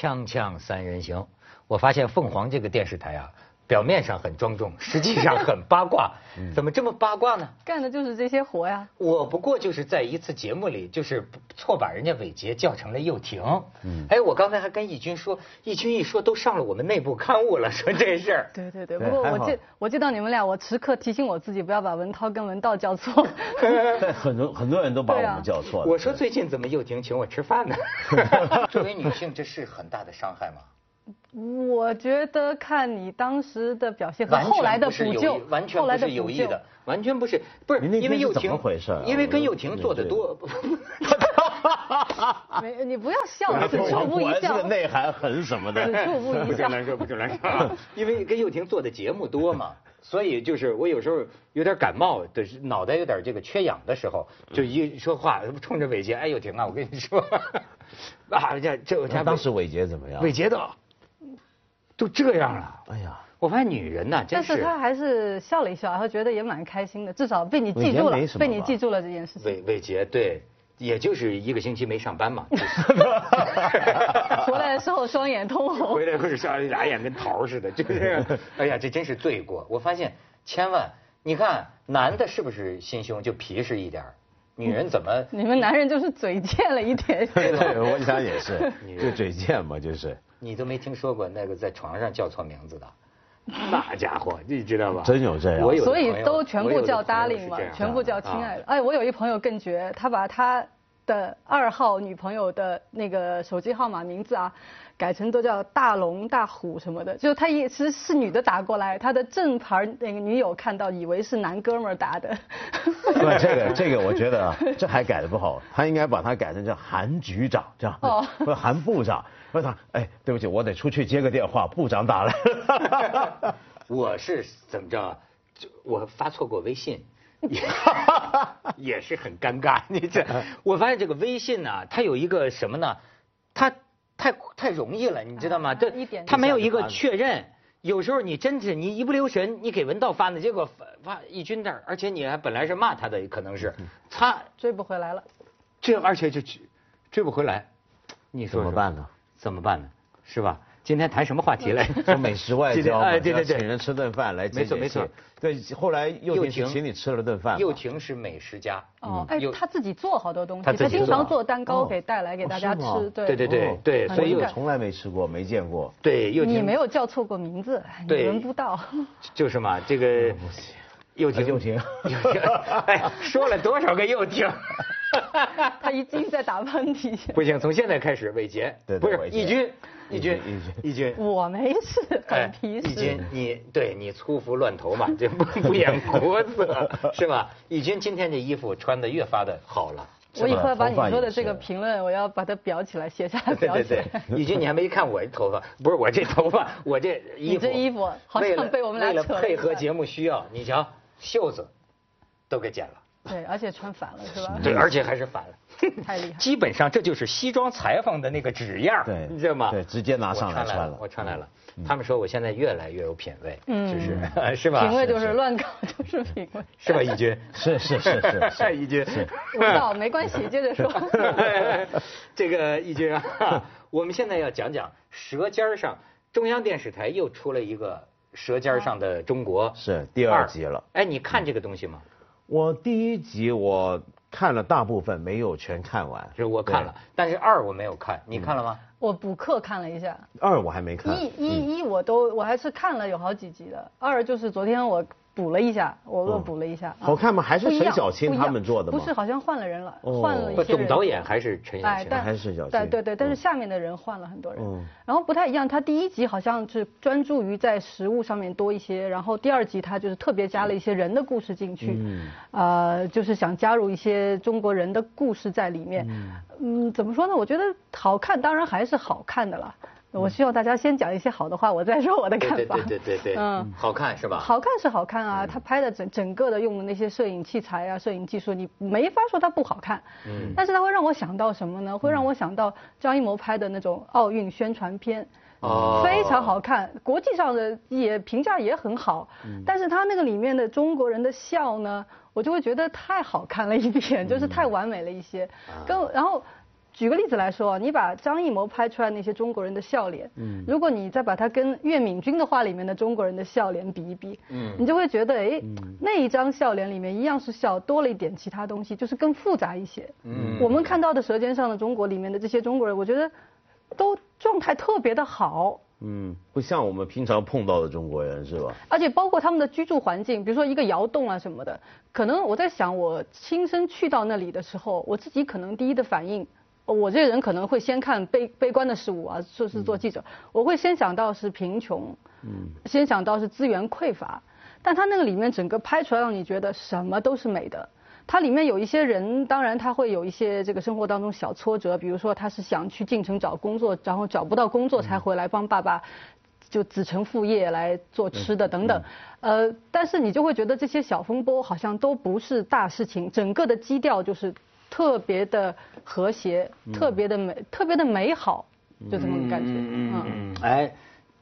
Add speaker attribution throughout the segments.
Speaker 1: 锵锵三人行，我发现凤凰这个电视台啊，表面上很庄重，实际上很八卦。怎么这么八卦呢？
Speaker 2: 干的就是这些活呀。
Speaker 1: 我不过就是在一次节目里，就是错把人家伟杰叫成了又廷。嗯，哎，我刚才还跟义军说，义军一说都上了我们内部刊物了，说这事儿。
Speaker 2: 对对对，不过我记我记到你们俩，我时刻提醒我自己不要把文涛跟文道叫错。
Speaker 3: 很多很多人都把我们叫错了。
Speaker 1: 我说最近怎么又廷请我吃饭呢？作为女性，这是很大的伤害吗？
Speaker 2: 我觉得看你当时的表现和后来的补救，
Speaker 1: 完全不是有意的，完全不是，不是因为又廷，因为跟又廷做的多。
Speaker 2: 没，你不要笑，此处不一笑。
Speaker 3: 这个内涵很什么的？
Speaker 2: 此处不一
Speaker 1: 笑。不说，不说，说。因为跟又廷做的节目多嘛，所以就是我有时候有点感冒的，脑袋有点这个缺氧的时候，就一说话冲着伟杰，哎，又廷啊，我跟你说，啊，这这我家
Speaker 3: 当时伟杰怎么样？
Speaker 1: 伟杰的。都这样了，哎呀！我发现女人呐，
Speaker 2: 但是她还是笑了一笑，然后觉得也蛮开心的，至少被你记住了，被你记住了这件事情。
Speaker 1: 伟伟杰，对，也就是一个星期没上班嘛。
Speaker 2: 回来的时候双眼通红。
Speaker 1: 回来或者像俩眼跟桃似的，就是，哎呀，这真是罪过。我发现，千万，你看，男的是不是心胸就皮实一点女人怎么？
Speaker 2: 你们男人就是嘴贱了一点。
Speaker 3: 对对，我想也是，就嘴贱嘛，就是。
Speaker 1: 你都没听说过那个在床上叫错名字的，那家伙你知道吧？
Speaker 3: 真有这样，
Speaker 1: 我有
Speaker 2: 所以都全部叫 darling 嘛，全部叫亲爱的。哎，我有一朋友更绝，他把他的二号女朋友的那个手机号码名字啊。改成都叫大龙、大虎什么的，就他一是是女的打过来，他的正牌那个女友看到以为是男哥们儿打的。
Speaker 3: 对这个这个，我觉得 这还改的不好，他应该把它改成叫韩局长这样，哦，不是韩部长。说他哎，对不起，我得出去接个电话，部长打来了。
Speaker 1: 我是怎么着？就我发错过微信，也是很尴尬。你这，我发现这个微信呢，它有一个什么呢？它。太太容易了，你知道吗？这他没有一个确认，有时候你真是你一不留神，你给文道发的，结果发发义军那儿，而且你还本来是骂他的，可能是他
Speaker 2: 追不回来了，
Speaker 1: 这而且就追不回来，你说
Speaker 3: 怎么办呢？
Speaker 1: 怎么办呢？是吧？今天谈什么话题嘞？
Speaker 3: 说美食外交，
Speaker 1: 哎，对对对，
Speaker 3: 请人吃顿饭来
Speaker 1: 没错没错。
Speaker 3: 对，后来又婷请你吃了顿饭。
Speaker 1: 又婷是美食家。
Speaker 2: 哦，哎，他自己做好多东西，他经常做蛋糕给带来给大家吃。
Speaker 1: 对对对对，
Speaker 3: 所以又从来没吃过，没见过。
Speaker 1: 对，又
Speaker 2: 你没有叫错过名字，你闻不到。
Speaker 1: 就是嘛，这个又婷
Speaker 3: 又婷，
Speaker 1: 哎，说了多少个又婷？
Speaker 2: 他已经在打喷嚏。
Speaker 1: 不行，从现在开始，伟杰，不是义军。义军，义军，
Speaker 2: 我没事，很皮实。
Speaker 1: 义军，你对你粗服乱头嘛，就不不演国色，是吧？义军今天这衣服穿的越发的好了。
Speaker 2: 我以后要把你说的这个评论，我要把它裱起来，写下来裱起来。
Speaker 1: 义军，你还没看我这头发？不是我这头发，我这衣服。你
Speaker 2: 这衣服好像被我们俩为
Speaker 1: 了配合节目需要，你瞧袖子都给剪了。
Speaker 2: 对，而且穿反了，是吧？
Speaker 1: 对，而且还是反了。
Speaker 2: 太厉害！
Speaker 1: 基本上这就是西装裁缝的那个纸样，
Speaker 3: 对，
Speaker 1: 你知道吗？
Speaker 3: 对，直接拿上来穿了。
Speaker 1: 我穿来了，他们说我现在越来越有品位，就是 是吧？
Speaker 2: 品味就是乱搞，就是品味，
Speaker 1: 是吧？义军，
Speaker 3: 是是是是，
Speaker 1: 义军，
Speaker 2: 不知道没关系，接着说。
Speaker 1: 这个义军啊，我们现在要讲讲《舌尖上》，中央电视台又出了一个《舌尖上的中国》，
Speaker 3: 是第二集了。
Speaker 1: 哎，你看这个东西吗？
Speaker 3: 我第一集我。看了大部分，没有全看完。
Speaker 1: 是我看了，但是二我没有看，你看了吗？
Speaker 2: 我补课看了一下。
Speaker 3: 二我还没看。
Speaker 2: 一、一、一我都我还是看了有好几集的。二就是昨天我。补了一下，我恶补了一下。
Speaker 3: 好看吗？还是陈小青他们做的
Speaker 2: 吗？不是，好像换了人了，换了一些
Speaker 1: 总导演还是陈小青，
Speaker 3: 还是陈小青。
Speaker 2: 对对对，但是下面的人换了很多人。然后不太一样，他第一集好像是专注于在食物上面多一些，然后第二集他就是特别加了一些人的故事进去，呃，就是想加入一些中国人的故事在里面。嗯，怎么说呢？我觉得好看，当然还是好看的了。我希望大家先讲一些好的话，我再说我的看
Speaker 1: 法。对对对对对，嗯，好看是吧？
Speaker 2: 好看是好看啊，他拍的整整个的用的那些摄影器材啊，摄影技术，你没法说它不好看。嗯。但是它会让我想到什么呢？会让我想到张艺谋拍的那种奥运宣传片，哦，非常好看，国际上的也评价也很好。嗯。但是他那个里面的中国人的笑呢，我就会觉得太好看了一点，就是太完美了一些。跟然后。举个例子来说，你把张艺谋拍出来那些中国人的笑脸，嗯，如果你再把它跟岳敏君的画里面的中国人的笑脸比一比，嗯，你就会觉得，哎，那一张笑脸里面一样是笑，多了一点其他东西，就是更复杂一些。嗯，我们看到的《舌尖上的中国》里面的这些中国人，我觉得都状态特别的好。
Speaker 3: 嗯，不像我们平常碰到的中国人是吧？
Speaker 2: 而且包括他们的居住环境，比如说一个窑洞啊什么的，可能我在想，我亲身去到那里的时候，我自己可能第一的反应，我这个人可能会先看悲悲观的事物啊，说是做记者，我会先想到是贫穷，嗯，先想到是资源匮乏，但他那个里面整个拍出来让你觉得什么都是美的。它里面有一些人，当然他会有一些这个生活当中小挫折，比如说他是想去进城找工作，然后找不到工作才回来帮爸爸，就子承父业来做吃的等等。呃，但是你就会觉得这些小风波好像都不是大事情，整个的基调就是特别的和谐，特别的美，特别的美好，就这么个感觉。嗯
Speaker 1: 嗯。哎，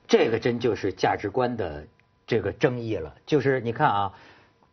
Speaker 1: 这个真就是价值观的这个争议了，就是你看啊。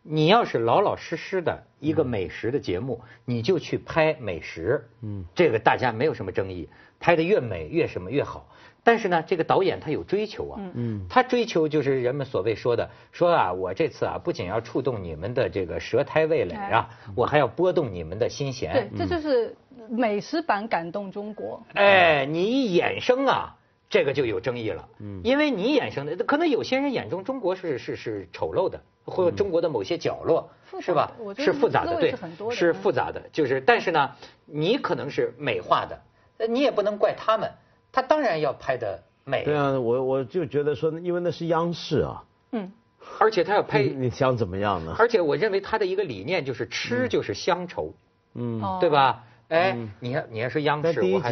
Speaker 1: 你要是老老实实的一个美食的节目，你就去拍美食，嗯，这个大家没有什么争议，拍的越美越什么越好。但是呢，这个导演他有追求啊，嗯，他追求就是人们所谓说的，说啊，我这次啊不仅要触动你们的这个舌苔味蕾啊，我还要拨动你们的心弦。
Speaker 2: 对，这就是美食版感动中国。
Speaker 1: 哎，你一衍生啊，这个就有争议了，嗯，因为你衍生的，可能有些人眼中中国是是是丑陋的。或中国的某些角落，是吧？是复杂的，对，是复杂的。就是，但是呢，你可能是美化的，你也不能怪他们，他当然要拍的美。
Speaker 3: 对啊，我我就觉得说，因为那是央视啊。
Speaker 1: 嗯。而且他要拍，
Speaker 3: 你想怎么样呢？
Speaker 1: 而且我认为他的一个理念就是吃就是乡愁，嗯，对吧？哎，你看，你还说央视，
Speaker 3: 我还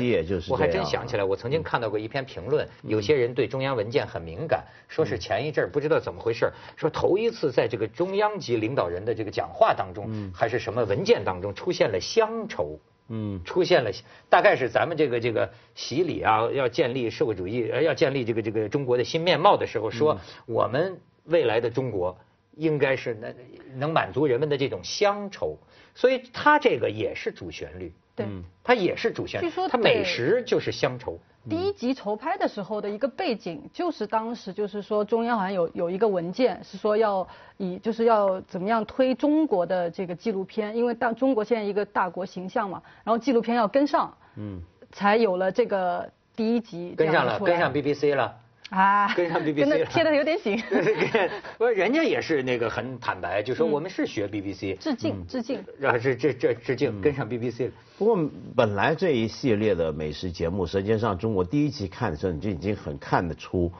Speaker 1: 我还真想起来，我曾经看到过一篇评论，有些人对中央文件很敏感，说是前一阵不知道怎么回事，说头一次在这个中央级领导人的这个讲话当中，还是什么文件当中出现了乡愁，嗯，出现了，大概是咱们这个这个洗礼啊，要建立社会主义，呃，要建立这个这个中国的新面貌的时候，说我们未来的中国应该是能能满足人们的这种乡愁，所以它这个也是主旋律。
Speaker 2: 对，
Speaker 1: 它也是主线。据说它美食就是乡愁。
Speaker 2: 第一集筹拍的时候的一个背景，就是当时就是说中央好像有有一个文件是说要以就是要怎么样推中国的这个纪录片，因为大中国现在一个大国形象嘛，然后纪录片要跟上，嗯，才有了这个第一集。
Speaker 1: 跟上了，跟上 BBC 了。啊，跟上 BBC
Speaker 2: 贴的有点紧。
Speaker 1: 不是，人家也是那个很坦白，就说我们是学 BBC，
Speaker 2: 致敬致敬，
Speaker 1: 然后这这这致敬跟上 BBC 了。
Speaker 3: 不过本来这一系列的美食节目《舌尖上中国》第一集看的时候，你就已经很看得出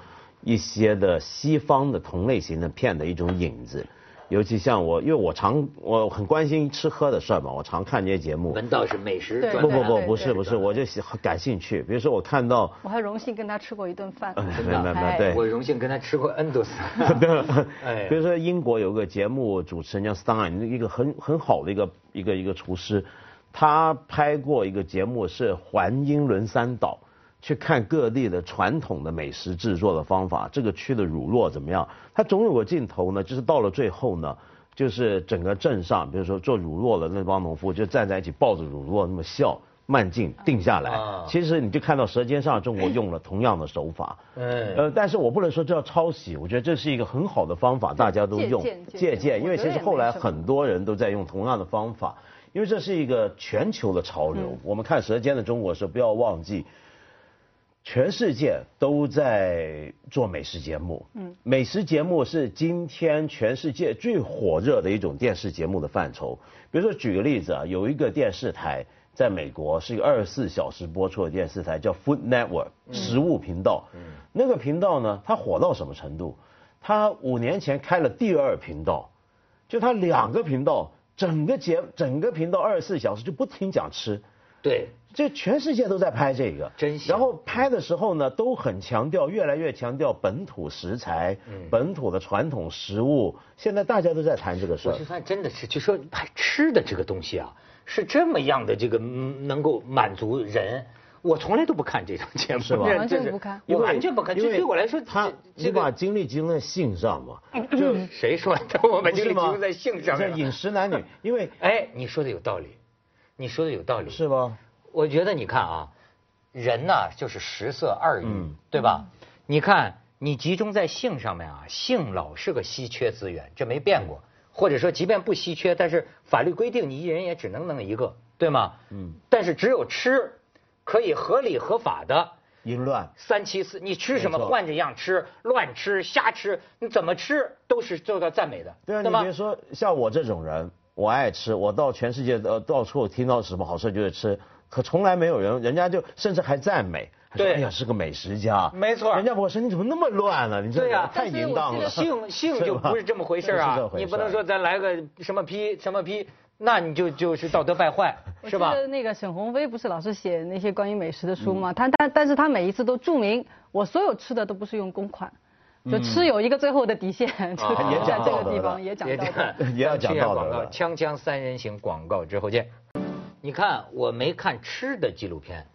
Speaker 3: 一些的西方的同类型的片的一种影子。尤其像我，因为我常我很关心吃喝的事儿嘛，我常看这些节目。
Speaker 1: 闻道是美食。
Speaker 3: 不不不，不是不是，我就喜感兴趣。比如说我看到。
Speaker 2: 我还荣幸跟他吃过一顿饭。
Speaker 3: 没没没，对。
Speaker 1: 我荣幸跟他吃过 N 多次。
Speaker 3: 对。比如说英国有个节目主持人叫 Stein，一个很很好的一个一个一个厨师，他拍过一个节目是环英伦三岛。去看各地的传统的美食制作的方法，这个区的乳酪怎么样？它总有个镜头呢，就是到了最后呢，就是整个镇上，比如说做乳酪的那帮农夫就站在一起抱着乳酪那么笑，慢镜定下来。其实你就看到《舌尖上的中国》用了同样的手法。嗯。呃，但是我不能说这叫抄袭，我觉得这是一个很好的方法，大家都用借鉴，因为其实后来很多人都在用同样的方法，因为这是一个全球的潮流。我们看《舌尖的中国》时，不要忘记。全世界都在做美食节目，嗯，美食节目是今天全世界最火热的一种电视节目的范畴。比如说，举个例子啊，有一个电视台在美国是一个二十四小时播出的电视台，叫 Food Network 食物频道。嗯，那个频道呢，它火到什么程度？它五年前开了第二频道，就它两个频道，整个节整个频道二十四小时就不停讲吃。
Speaker 1: 对。
Speaker 3: 这全世界都在拍这个，
Speaker 1: 真
Speaker 3: 然后拍的时候呢，都很强调，越来越强调本土食材，本土的传统食物。现在大家都在谈这个事儿。
Speaker 1: 我就发现真的是，就说拍吃的这个东西啊，是这么样的，这个能够满足人。我从来都不看这种节目，
Speaker 3: 是吧？
Speaker 2: 完全不看，
Speaker 1: 我完全不看。就对我来说，
Speaker 3: 他你把精力集中在性上嘛？
Speaker 1: 就谁说的？我把精力集中在性上？
Speaker 3: 在饮食男女，因为
Speaker 1: 哎，你说的有道理，你说的有道理，
Speaker 3: 是吧？
Speaker 1: 我觉得你看啊，人呢就是食色二欲，对吧？你看你集中在性上面啊，性老是个稀缺资源，这没变过。或者说，即便不稀缺，但是法律规定你一人也只能弄一个，对吗？嗯。但是只有吃，可以合理合法的
Speaker 3: 淫乱
Speaker 1: 三七四，你吃什么换着样吃，乱吃瞎吃，你怎么吃都是受到赞美的，
Speaker 3: 对啊。你别说像我这种人，我爱吃，我到全世界呃到处听到什么好吃就吃，可从来没有人，人家就甚至还赞美。对，哎呀，是个美食家，
Speaker 1: 没错。
Speaker 3: 人家我说你怎么那么乱呢？你这太淫荡了。
Speaker 1: 性 性就不是这么回事啊！你不能说咱来个什么批什么批，那你就就是道德败坏，是吧？
Speaker 2: 那个沈鸿飞不是老是写那些关于美食的书吗？他但但是他每一次都注明，我所有吃的都不是用公款，就吃有一个最后的底线，就在这个地方也讲到
Speaker 3: 也要讲到
Speaker 1: 广告，锵锵三人行广告之后见。你看，我没看吃的纪录片。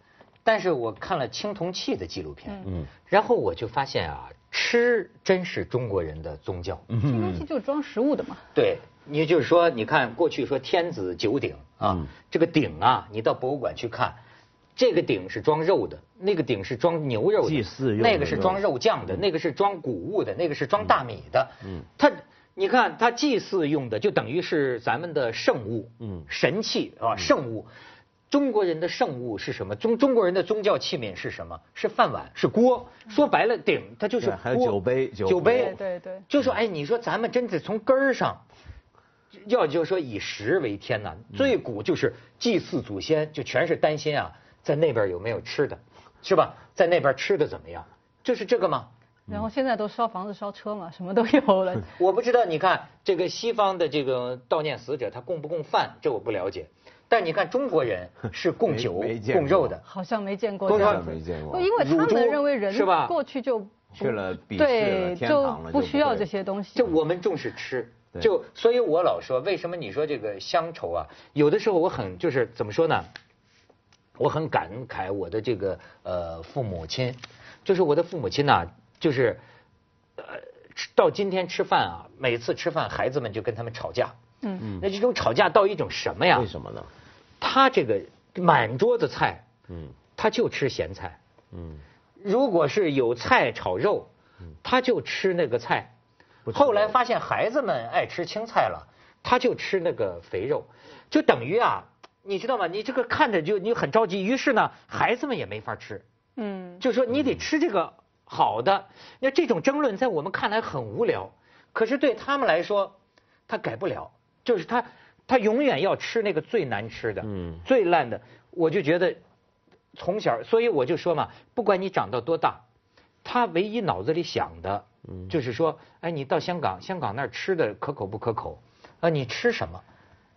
Speaker 1: 但是我看了青铜器的纪录片，嗯，然后我就发现啊，吃真是中国人的宗教。
Speaker 2: 青铜器就是装食物的嘛。
Speaker 1: 对，你就是说，你看过去说天子九鼎啊，这个鼎啊，你到博物馆去看，这个鼎是装肉的，那个鼎是装牛肉的，祭祀用的那个是装肉酱的，那个是装谷物的，那个是装大米的。嗯，它，你看它祭祀用的就等于是咱们的圣物，嗯，神器啊，圣物。中国人的圣物是什么？中中国人的宗教器皿是什么？是饭碗，是锅。说白了，鼎它就是锅。
Speaker 3: 还有酒杯，
Speaker 1: 酒杯。
Speaker 2: 对对。
Speaker 1: 就说哎，你说咱们真是从根儿上，要就是说以食为天呐。最古就是祭祀祖先，就全是担心啊，在那边有没有吃的，是吧？在那边吃的怎么样？就是这个吗？
Speaker 2: 然后现在都烧房子、烧车嘛，什么都有了。
Speaker 1: 我不知道，你看这个西方的这个悼念死者，他供不供饭？这我不了解。但你看中国人 是供酒供肉的，
Speaker 2: 好像没见过，
Speaker 3: 多少没见过，
Speaker 2: 因为他们认为人是吧过去就
Speaker 3: 去了
Speaker 2: 对就不需要这些东西。
Speaker 1: 就我们重视吃，就所以我老说，为什么你说这个乡愁啊？有的时候我很就是怎么说呢？我很感慨我的这个呃父母亲，就是我的父母亲呐，就是呃到今天吃饭啊，每次吃饭孩子们就跟他们吵架。嗯嗯，那这种吵架到一种什么呀？
Speaker 3: 为什么呢？
Speaker 1: 他这个满桌子菜，嗯，他就吃咸菜，嗯，如果是有菜炒肉，嗯，他就吃那个菜。后来发现孩子们爱吃青菜了，他就吃那个肥肉，就等于啊，你知道吗？你这个看着就你很着急，于是呢，孩子们也没法吃，嗯，就说你得吃这个好的。那这种争论在我们看来很无聊，可是对他们来说，他改不了。就是他，他永远要吃那个最难吃的，嗯，最烂的。我就觉得，从小，所以我就说嘛，不管你长到多大，他唯一脑子里想的，嗯，就是说，哎，你到香港，香港那儿吃的可口不可口？啊，你吃什么？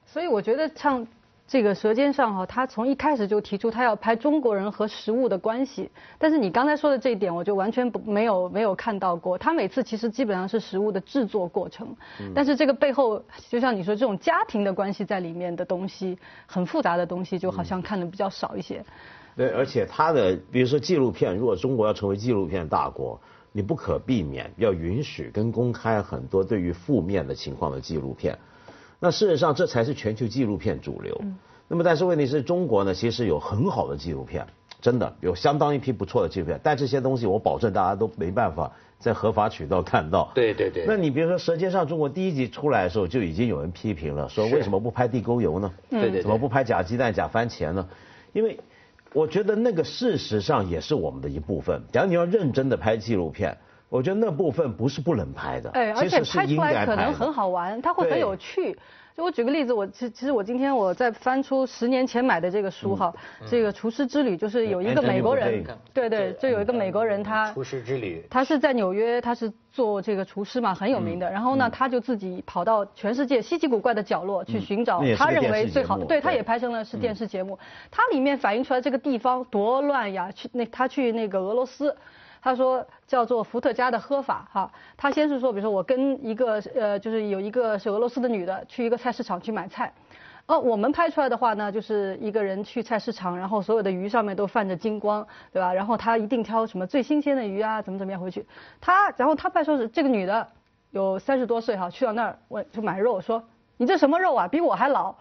Speaker 2: 所以我觉得像。这个《舌尖上》哈，他从一开始就提出他要拍中国人和食物的关系，但是你刚才说的这一点，我就完全不没有没有看到过。他每次其实基本上是食物的制作过程，但是这个背后，就像你说这种家庭的关系在里面的东西，很复杂的东西，就好像看的比较少一些。
Speaker 3: 对，而且他的比如说纪录片，如果中国要成为纪录片大国，你不可避免要允许跟公开很多对于负面的情况的纪录片。那事实上，这才是全球纪录片主流。那么，但是问题是中国呢，其实有很好的纪录片，真的有相当一批不错的纪录片。但这些东西，我保证大家都没办法在合法渠道看到。
Speaker 1: 对对对。
Speaker 3: 那你比如说《舌尖上中国》第一集出来的时候，就已经有人批评了，说为什么不拍地沟油呢？
Speaker 1: 对对。
Speaker 3: 怎么不拍假鸡蛋、假番茄呢？因为我觉得那个事实上也是我们的一部分。假如你要认真的拍纪录片。我觉得那部分不是不能拍的，
Speaker 2: 哎，而且拍出来可能很好玩，它会很有趣。就我举个例子，我其其实我今天我在翻出十年前买的这个书哈，这个厨师之旅就是有一个美国人，对对，就有一个美国人他
Speaker 1: 厨师之旅，
Speaker 2: 他是在纽约，他是做这个厨师嘛，很有名的。然后呢，他就自己跑到全世界稀奇古怪的角落去寻找他认为最好的，对他也拍成了是电视节目。它里面反映出来这个地方多乱呀，去那他去那个俄罗斯。他说叫做伏特加的喝法哈，他先是说，比如说我跟一个呃，就是有一个是俄罗斯的女的去一个菜市场去买菜，哦，我们拍出来的话呢，就是一个人去菜市场，然后所有的鱼上面都泛着金光，对吧？然后他一定挑什么最新鲜的鱼啊，怎么怎么样回去。他然后他拍出是这个女的有三十多岁哈，去到那儿问就买肉，说你这什么肉啊，比我还老。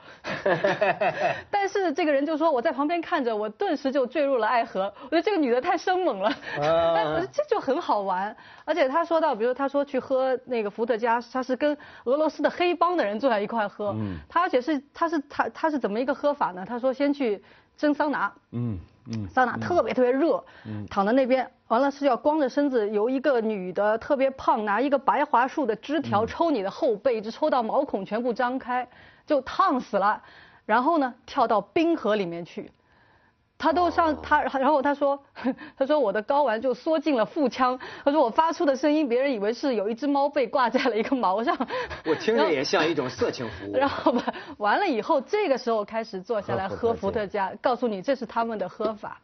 Speaker 2: 但是这个人就说我在旁边看着，我顿时就坠入了爱河。我觉得这个女的太生猛了，但这就很好玩。而且他说到，比如他说去喝那个伏特加，他是跟俄罗斯的黑帮的人坐在一块喝。嗯。他而且是他是他他是怎么一个喝法呢？他说先去蒸桑拿。嗯嗯。桑拿特别特别热。嗯。躺在那边，完了是要光着身子，由一个女的特别胖，拿一个白桦树的枝条抽你的后背，一直抽到毛孔全部张开，就烫死了。然后呢，跳到冰河里面去。他都上他，然后他说，他说我的睾丸就缩进了腹腔。他说我发出的声音，别人以为是有一只猫被挂在了一个毛上。
Speaker 4: 我听着也像一种色情服务。
Speaker 2: 然后吧，完了以后，这个时候开始坐下来喝伏特加，告诉你这是他们的喝法，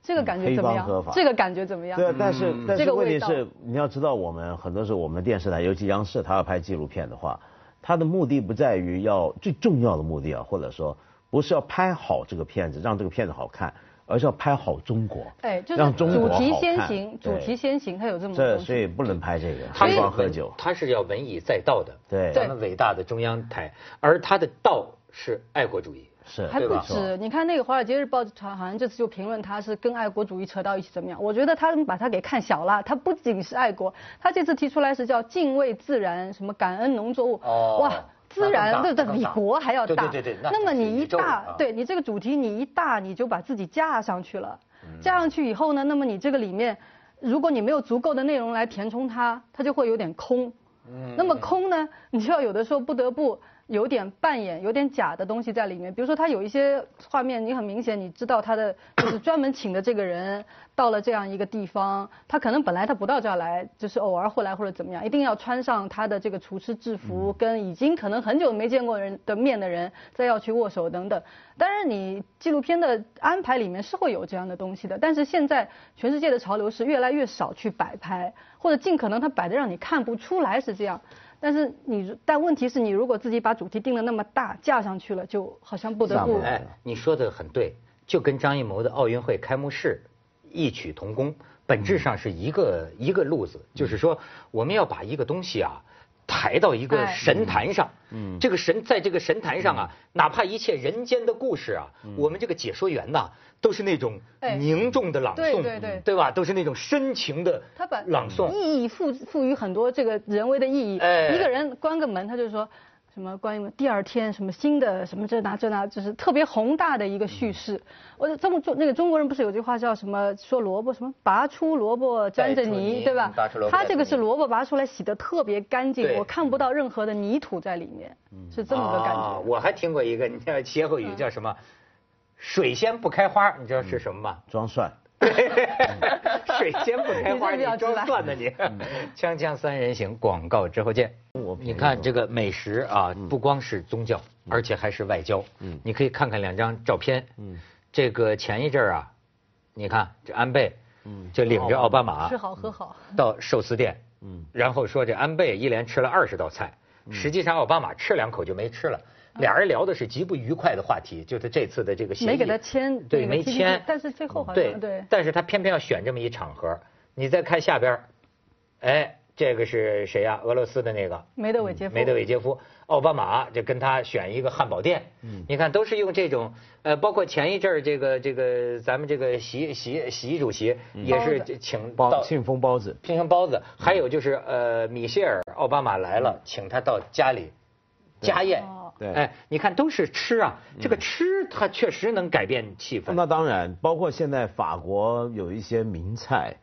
Speaker 2: 这个感觉怎么样？这个感觉怎么样？
Speaker 3: 对，但是但是问题是，你要知道，我们很多时候我们电视台，尤其央视，他要拍纪录片的话，他的目的不在于要最重要的目的啊，或者说。不是要拍好这个片子，让这个片子好看，而是要拍好中国。
Speaker 2: 哎，就是主题先行，主题先行，他有这么
Speaker 3: 这，所以不能拍这个。他光喝酒，
Speaker 1: 他是要文以载道的。
Speaker 3: 对，
Speaker 1: 咱们伟大的中央台，而他的道是爱国主义。
Speaker 3: 是，
Speaker 2: 还不止。你看那个《华尔街日报》好像这次就评论他是跟爱国主义扯到一起怎么样？我觉得他们把他给看小了。他不仅是爱国，他这次提出来是叫敬畏自然，什么感恩农作物。哦。哇。自然对对比国还要
Speaker 1: 大，对对对。
Speaker 2: 那么你一大，对你这个主题你一大，你就把自己架上去了。架上去以后呢，那么你这个里面，如果你没有足够的内容来填充它，它就会有点空。嗯。那么空呢，你就要有的时候不得不。有点扮演、有点假的东西在里面，比如说他有一些画面，你很明显你知道他的就是专门请的这个人到了这样一个地方，他可能本来他不到这儿来，就是偶尔会来或者怎么样，一定要穿上他的这个厨师制服，跟已经可能很久没见过人的面的人再要去握手等等。当然，你纪录片的安排里面是会有这样的东西的，但是现在全世界的潮流是越来越少去摆拍，或者尽可能他摆的让你看不出来是这样。但是你，但问题是你如果自己把主题定的那么大，架上去了，就好像不得不。
Speaker 1: 哎，你说的很对，就跟张艺谋的奥运会开幕式异曲同工，本质上是一个一个路子，就是说我们要把一个东西啊。抬到一个神坛上，嗯，这个神在这个神坛上啊，哪怕一切人间的故事啊，我们这个解说员呐，都是那种凝重的朗诵，对
Speaker 2: 对对，
Speaker 1: 对吧？都是那种深情的朗诵，
Speaker 2: 意义赋赋予很多这个人为的意义。一个人关个门，他就说。什么关于第二天什么新的什么这那这那，就是特别宏大的一个叙事。我这么做那个中国人不是有句话叫什么说萝卜什么拔出萝卜沾着泥，对吧？他这个是萝卜拔出来洗的特别干净，我看不到任何的泥土在里面，是这么个感觉。
Speaker 1: 我还听过一个，你知道歇后语叫什么？水仙不开花，你知道是什么吗？
Speaker 3: 装蒜。
Speaker 1: 水仙不开花，你装蒜呢你？锵锵三人行，广告之后见。你看这个美食啊，不光是宗教，而且还是外交。嗯，你可以看看两张照片。嗯，这个前一阵儿啊，你看这安倍，嗯，就领着奥巴马
Speaker 2: 吃好喝好。
Speaker 1: 到寿司店，嗯，然后说这安倍一连吃了二十道菜，实际上奥巴马吃两口就没吃了。俩人聊的是极不愉快的话题，就是这次的这个协议
Speaker 2: 没给他签，
Speaker 1: 对，没签。
Speaker 2: 但是最后好像
Speaker 1: 对，但是他偏偏要选这么一场合。你再看下边，哎，这个是谁呀？俄罗斯的那个
Speaker 2: 梅德韦杰夫。
Speaker 1: 梅德韦杰夫，奥巴马就跟他选一个汉堡店。嗯，你看都是用这种，呃，包括前一阵儿这个这个咱们这个习习习主席也是请
Speaker 3: 包庆丰包子，
Speaker 1: 庆丰包子，还有就是呃米歇尔奥巴马来了，请他到家里家宴。
Speaker 3: 对，哎，
Speaker 1: 你看都是吃啊，这个吃它确实能改变气氛。
Speaker 3: 那当然，包括现在法国有一些名菜，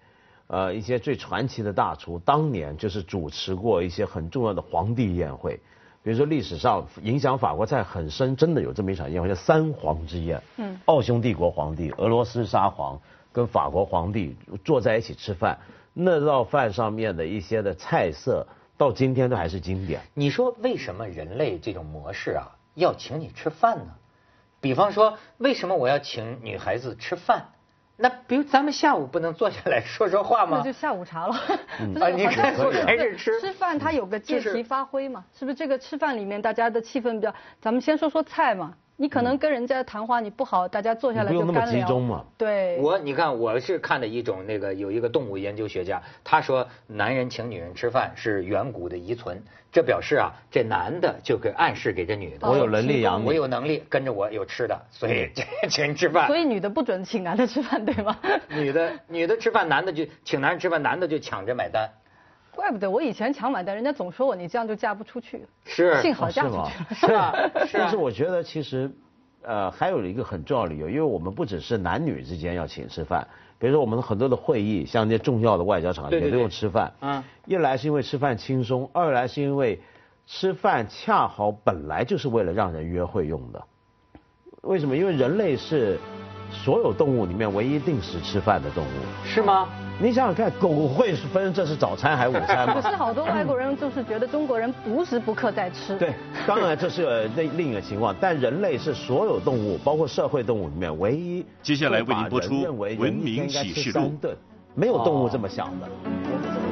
Speaker 3: 呃，一些最传奇的大厨，当年就是主持过一些很重要的皇帝宴会。比如说历史上影响法国菜很深，真的有这么一场宴会叫三皇之宴。嗯，奥匈帝国皇帝、俄罗斯沙皇跟法国皇帝坐在一起吃饭，那道饭上面的一些的菜色。到今天都还是经典。
Speaker 1: 你说为什么人类这种模式啊要请你吃饭呢？比方说，为什么我要请女孩子吃饭？那比如咱们下午不能坐下来说说话吗？
Speaker 2: 那就下午茶了。
Speaker 1: 啊，你看还是吃
Speaker 2: 吃饭，它有个借题发挥嘛？是不是这个吃饭里面大家的气氛比较？咱们先说说菜嘛。你可能跟人家谈话你不好，大家坐下来就干聊。
Speaker 3: 不用那么集中嘛。
Speaker 2: 对。
Speaker 1: 我你看我是看的一种那个有一个动物研究学家，他说男人请女人吃饭是远古的遗存，这表示啊这男的就给暗示给这女的，
Speaker 3: 我有能力养你，
Speaker 1: 我有能力跟着我有吃的，所以 请吃饭。
Speaker 2: 所以女的不准请男的吃饭，对吗？
Speaker 1: 女的女的吃饭，男的就请男人吃饭，男的就抢着买单。
Speaker 2: 怪不得我以前抢买单，人家总说我你这样就嫁不出去。
Speaker 1: 是，
Speaker 2: 幸好嫁出去了。
Speaker 1: 是吧？
Speaker 3: 但是我觉得其实，呃，还有一个很重要的理由，因为我们不只是男女之间要请吃饭，比如说我们很多的会议，像那些重要的外交场合也都用吃饭。嗯。一来是因为吃饭轻松，二来是因为吃饭恰好本来就是为了让人约会用的。为什么？因为人类是所有动物里面唯一定时吃饭的动物。
Speaker 1: 是吗？
Speaker 3: 你想想看，狗会分这是早餐还是午餐吗？
Speaker 2: 可是好多外国人就是觉得中国人无时不刻在吃。
Speaker 3: 对，当然这是另另一个情况，但人类是所有动物，包括社会动物里面唯一。
Speaker 5: 接下来为您播出《文明启示录》。
Speaker 3: 没有动物这么想的。